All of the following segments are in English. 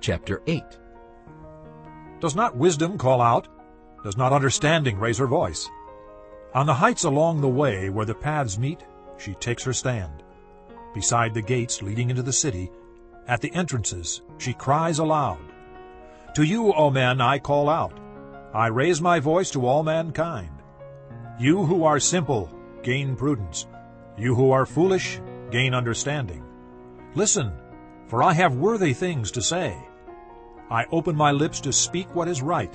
chapter 8. Does not wisdom call out? Does not understanding raise her voice? On the heights along the way where the paths meet, she takes her stand. Beside the gates leading into the city, at the entrances, she cries aloud. To you, O men, I call out. I raise my voice to all mankind. You who are simple, gain prudence. You who are foolish, gain understanding. Listen, for I have worthy things to say. I open my lips to speak what is right.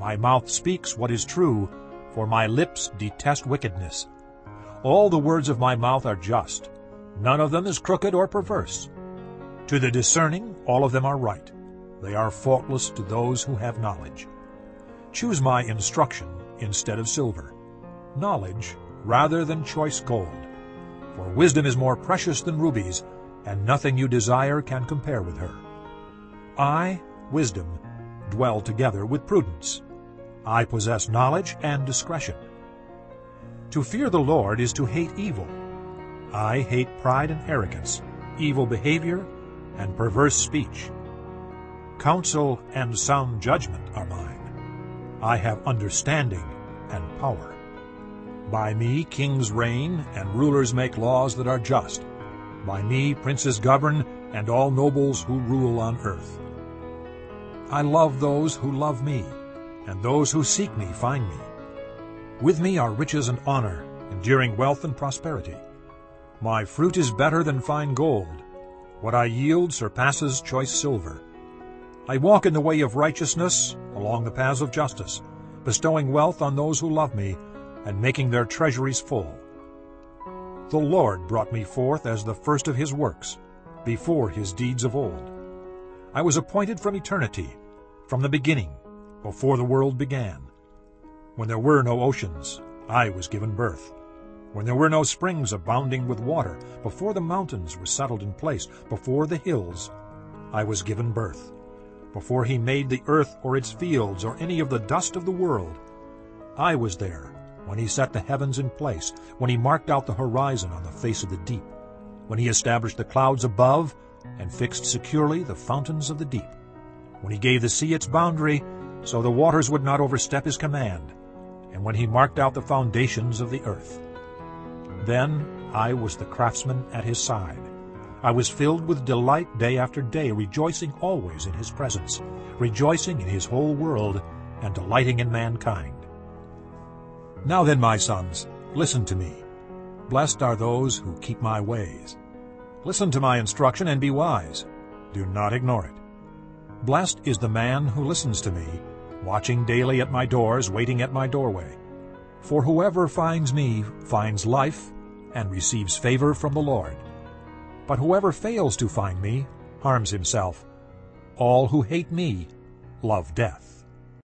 My mouth speaks what is true, for my lips detest wickedness. All the words of my mouth are just. None of them is crooked or perverse. To the discerning, all of them are right. They are faultless to those who have knowledge. Choose my instruction instead of silver, knowledge rather than choice gold. For wisdom is more precious than rubies, and nothing you desire can compare with her. I, wisdom, dwell together with prudence. I possess knowledge and discretion. To fear the Lord is to hate evil. I hate pride and arrogance, evil behavior, and perverse speech. Counsel and sound judgment are mine. I have understanding and power. By me kings reign, and rulers make laws that are just. By me princes govern, and all nobles who rule on earth. I love those who love me, and those who seek me find me. With me are riches and honor, enduring wealth and prosperity. My fruit is better than fine gold. What I yield surpasses choice silver. I walk in the way of righteousness, along the paths of justice, bestowing wealth on those who love me, and making their treasuries full. The Lord brought me forth as the first of his works, before his deeds of old. I was appointed from eternity, from the beginning, before the world began. When there were no oceans, I was given birth. When there were no springs abounding with water, before the mountains were settled in place, before the hills, I was given birth. Before he made the earth or its fields or any of the dust of the world, I was there when he set the heavens in place, when he marked out the horizon on the face of the deep, when he established the clouds above and fixed securely the fountains of the deep, when he gave the sea its boundary so the waters would not overstep his command, and when he marked out the foundations of the earth. Then I was the craftsman at his side. I was filled with delight day after day, rejoicing always in his presence, rejoicing in his whole world, and delighting in mankind. Now then, my sons, listen to me. Blessed are those who keep my ways. Listen to my instruction and be wise. Do not ignore it. Blessed is the man who listens to me, watching daily at my doors, waiting at my doorway. For whoever finds me finds life and receives favor from the Lord. But whoever fails to find me harms himself. All who hate me love death.